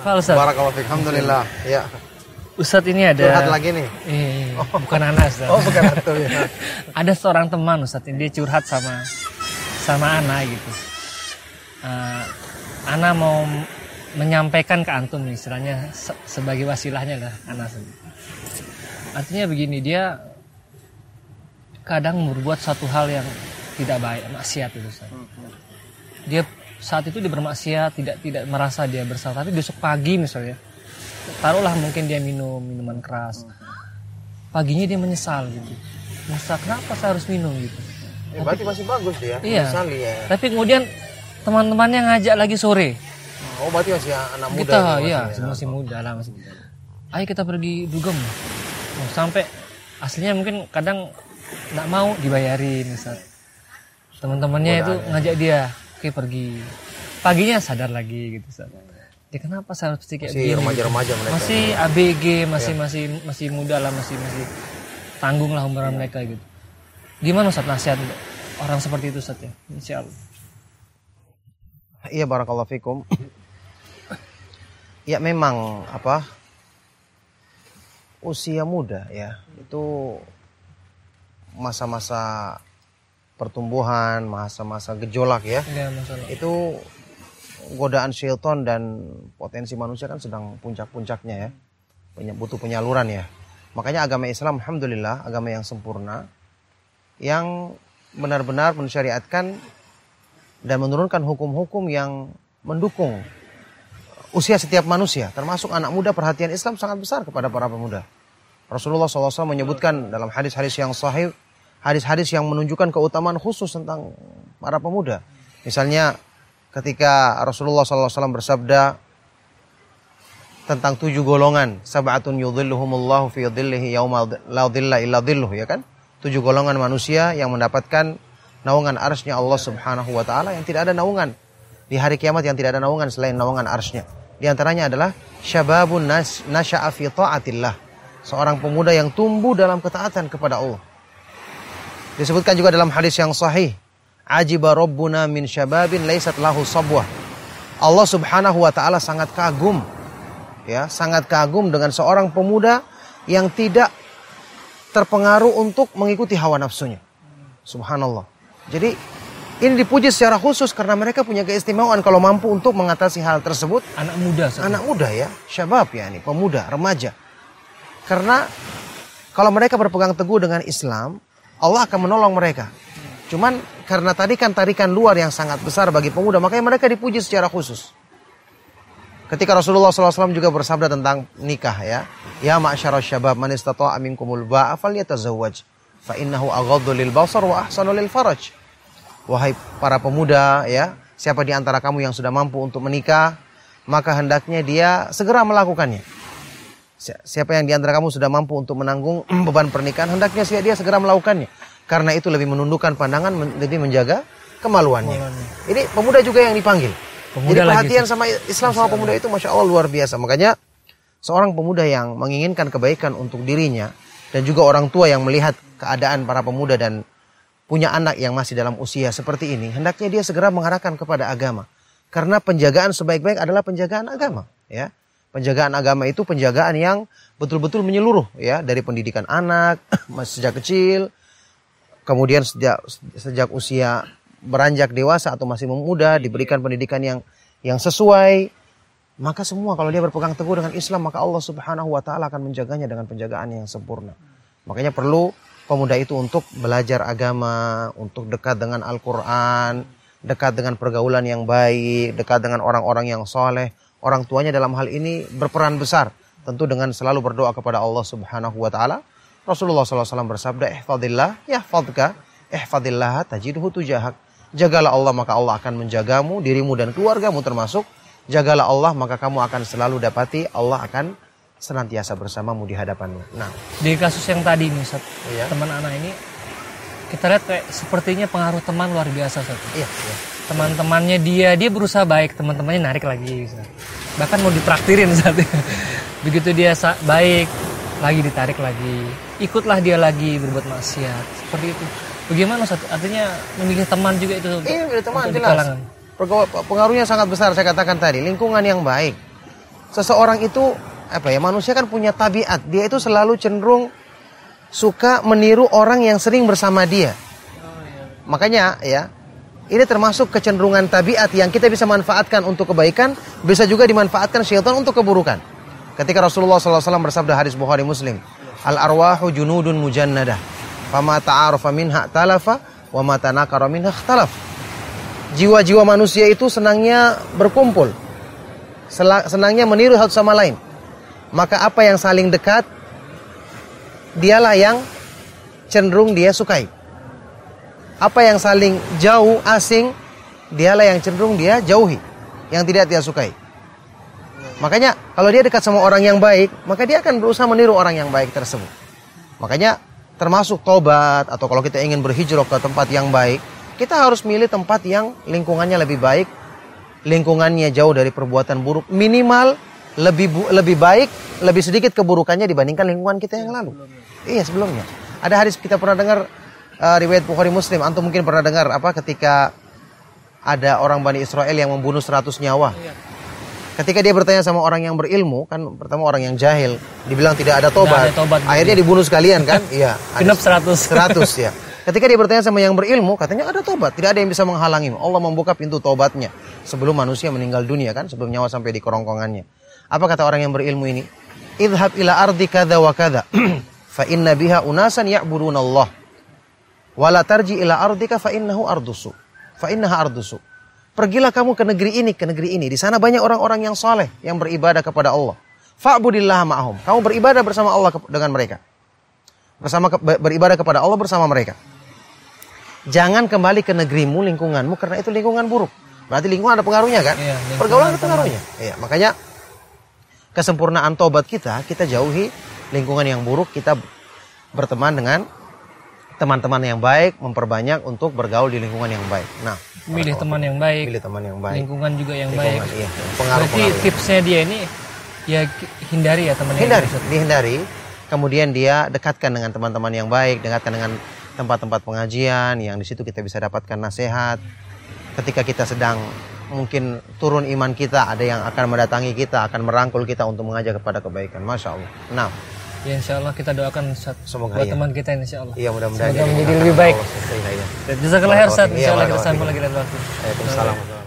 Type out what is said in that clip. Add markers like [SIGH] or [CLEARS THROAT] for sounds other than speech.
Ifal Ustaz. Barakallahu fiik. Alhamdulillah. Ya. Ustaz ini ada Curhat lagi nih. Eh, bukan anak Ustaz. Oh, bukan antum ya. [LAUGHS] ada seorang teman Ustaz ini dia curhat sama sama Ana gitu. Eh, Ana mau menyampaikan ke antum nih, istilahnya se- sebagai wasilahnya lah Ana sendiri. Artinya begini, dia kadang berbuat satu hal yang tidak baik, maksiat itu Ustaz. Dia saat itu dia bermaksiat, tidak tidak merasa dia bersalah, tapi besok pagi misalnya taruhlah mungkin dia minum minuman keras. Paginya dia menyesal gitu. Menyesal kenapa saya harus minum gitu. Ya, berarti masih bagus dia. Iya. Misali ya. Tapi kemudian teman-temannya ngajak lagi sore. Oh, berarti masih anak muda. kita nih, ya masih, masih muda lah masih. Ayo kita pergi dugem. Oh, sampai aslinya mungkin kadang nggak mau dibayarin Ustaz. Teman-temannya itu ngajak dia, oke pergi. Paginya sadar lagi gitu Ustaz. Ya kenapa saya harus kayak Masih remaja-remaja mereka. Masih ABG, masih masih masih muda lah, masih masih tanggung lah umuran mereka gitu. Gimana Ustaz nasihat orang seperti itu Ustaz ya? Insya Allah. Iya barakallahu fikum. ya memang apa? Usia muda ya, itu masa-masa pertumbuhan, masa-masa gejolak ya. Ya masalah. Itu godaan syaitan dan potensi manusia kan sedang puncak-puncaknya ya. Butuh penyaluran ya. Makanya agama Islam alhamdulillah agama yang sempurna yang benar-benar mensyariatkan dan menurunkan hukum-hukum yang mendukung usia setiap manusia, termasuk anak muda. Perhatian Islam sangat besar kepada para pemuda. Rasulullah SAW menyebutkan dalam hadis-hadis yang sahih, hadis-hadis yang menunjukkan keutamaan khusus tentang para pemuda. Misalnya ketika Rasulullah SAW bersabda tentang tujuh golongan, sab'atun yudhilluhumullahu fi dhillihi yauma la dhilla illa dhilluh, ya kan? Tujuh golongan manusia yang mendapatkan naungan arsnya Allah Subhanahu wa taala yang tidak ada naungan di hari kiamat yang tidak ada naungan selain naungan arsnya. Di antaranya adalah syababun nas nasya'a fi ta'atillah. Seorang pemuda yang tumbuh dalam ketaatan kepada Allah. Disebutkan juga dalam hadis yang sahih, ajiba rabbuna min syababin laisat lahu sabwah. Allah Subhanahu wa taala sangat kagum ya, sangat kagum dengan seorang pemuda yang tidak terpengaruh untuk mengikuti hawa nafsunya. Subhanallah. Jadi ini dipuji secara khusus karena mereka punya keistimewaan kalau mampu untuk mengatasi hal tersebut. Anak muda Ustaz. Anak muda ya, syabab ya ini, pemuda, remaja. Karena kalau mereka berpegang teguh dengan Islam, Allah akan menolong mereka. Cuman karena tadi kan tarikan luar yang sangat besar bagi pemuda, makanya mereka dipuji secara khusus. Ketika Rasulullah SAW juga bersabda tentang nikah ya, ya ma'syara syabab man istata'a minkumul ba'a falyatazawwaj fa innahu aghaddu lil basar wa ahsanu lil faraj. Wahai para pemuda ya, siapa di antara kamu yang sudah mampu untuk menikah, maka hendaknya dia segera melakukannya. Si- Siapa yang di antara kamu sudah mampu untuk menanggung [CLEARS THROAT] beban pernikahan, hendaknya si- dia segera melakukannya. Karena itu lebih menundukkan pandangan, lebih menjaga kemaluannya. Ini pemuda juga yang dipanggil. Pemuda Jadi lagi, perhatian sama Islam sama pemuda itu masya Allah luar biasa. Makanya seorang pemuda yang menginginkan kebaikan untuk dirinya dan juga orang tua yang melihat keadaan para pemuda dan punya anak yang masih dalam usia seperti ini, hendaknya dia segera mengarahkan kepada agama. Karena penjagaan sebaik-baik adalah penjagaan agama, ya. Penjagaan agama itu penjagaan yang betul-betul menyeluruh, ya, dari pendidikan anak [COUGHS] sejak kecil, kemudian sejak sejak usia beranjak dewasa atau masih muda diberikan pendidikan yang yang sesuai maka semua kalau dia berpegang teguh dengan Islam maka Allah Subhanahu wa taala akan menjaganya dengan penjagaan yang sempurna. Makanya perlu pemuda itu untuk belajar agama, untuk dekat dengan Al-Qur'an, dekat dengan pergaulan yang baik, dekat dengan orang-orang yang soleh. Orang tuanya dalam hal ini berperan besar. Tentu dengan selalu berdoa kepada Allah Subhanahu wa taala. Rasulullah SAW bersabda, "Ihfadillah yahfadka, ihfadillah tajidhu tujahak." Jagalah Allah maka Allah akan menjagamu, dirimu dan keluargamu termasuk. Jagalah Allah maka kamu akan selalu dapati Allah akan senantiasa bersamamu di hadapanmu. Nah, Di kasus yang tadi nih Ustaz, Iya. teman anak ini kita lihat kayak sepertinya pengaruh teman luar biasa Ustaz. iya, iya. Teman-temannya dia, dia berusaha baik, teman-temannya narik lagi Ustaz. Bahkan mau ditraktirin Ustaz. [LAUGHS] Begitu dia baik, lagi ditarik lagi. Ikutlah dia lagi berbuat maksiat. Seperti itu. Bagaimana Ustaz? Artinya memilih teman juga itu untuk, Iya, milih teman jelas. kalangan. Pengaruhnya sangat besar saya katakan tadi. Lingkungan yang baik. seseorang itu apa ya manusia kan punya tabiat dia itu selalu cenderung suka meniru orang yang sering bersama dia. Makanya ya ini termasuk kecenderungan tabiat yang kita bisa manfaatkan untuk kebaikan bisa juga dimanfaatkan syaitan untuk keburukan. Ketika Rasulullah SAW bersabda hadis Bukhari Muslim al arwahu junudun mujannadah fama ta'arufa minha talafa wa ma tanakara minha ikhtalaf. Jiwa-jiwa manusia itu senangnya berkumpul senangnya meniru satu sama lain. Maka apa yang saling dekat dialah yang cenderung dia sukai. Apa yang saling jauh asing dialah yang cenderung dia jauhi, yang tidak dia sukai. Makanya kalau dia dekat sama orang yang baik, maka dia akan berusaha meniru orang yang baik tersebut. Makanya termasuk tobat atau kalau kita ingin berhijrah ke tempat yang baik, kita harus milih tempat yang lingkungannya lebih baik, lingkungannya jauh dari perbuatan buruk, minimal lebih bu, lebih baik, lebih sedikit keburukannya dibandingkan lingkungan kita yang lalu. Iya sebelumnya. Ada hadis kita pernah dengar uh, riwayat Bukhari Muslim. Antum mungkin pernah dengar apa ketika ada orang Bani Israel yang membunuh 100 nyawa. Ketika dia bertanya sama orang yang berilmu, kan pertama orang yang jahil, dibilang tidak ada tobat. ada tobat Akhirnya dibunuh sekalian kan? [LAUGHS] Iya. Genap 100. 100 ya. [LAUGHS] Ketika dia bertanya sama yang berilmu, katanya ada tobat. Tidak ada yang bisa menghalangi. Allah membuka pintu tobatnya sebelum manusia meninggal dunia kan, sebelum nyawa sampai di kerongkongannya. Apa kata orang yang berilmu ini? Idhab ila ardi kada wa kada. [CLEARS THROAT] Fa inna biha unasan ya'budun Allah. Wala tarji ila ardika fa innahu ardusu. Fa innaha ardusu. Pergilah kamu ke negeri ini, ke negeri ini. Di sana banyak orang-orang yang soleh, yang beribadah kepada Allah. Fa'budillah ma'ahum. Kamu beribadah bersama Allah dengan mereka. Bersama beribadah kepada Allah bersama mereka. Jangan kembali ke negerimu, lingkunganmu karena itu lingkungan buruk. Berarti lingkungan ada pengaruhnya kan? Iya, Pergaulan ada pengaruhnya. Iya, makanya kesempurnaan tobat kita, kita jauhi lingkungan yang buruk, kita berteman dengan teman-teman yang baik, memperbanyak untuk bergaul di lingkungan yang baik. Nah, milih teman yang baik, milih teman yang baik, lingkungan juga yang lingkungan, baik. Iya, pengaruh, Berarti pengaruh. tipsnya dia ini ya hindari ya teman hindari, yang dihindari. Kemudian dia dekatkan dengan teman-teman yang baik, dekatkan dengan tempat-tempat pengajian yang di situ kita bisa dapatkan nasihat. Ketika kita sedang mungkin turun iman kita, ada yang akan mendatangi kita, akan merangkul kita untuk mengajak kepada kebaikan. Masya Allah. Nah, Ya insya Allah kita doakan Semoga buat iya. teman kita insya Allah. Iya mudah-mudahan. Semoga menjadi lebih baik. Jazakallah khair Ustaz. Insya Allah kita sambung lagi dan waktu. Waalaikumsalam.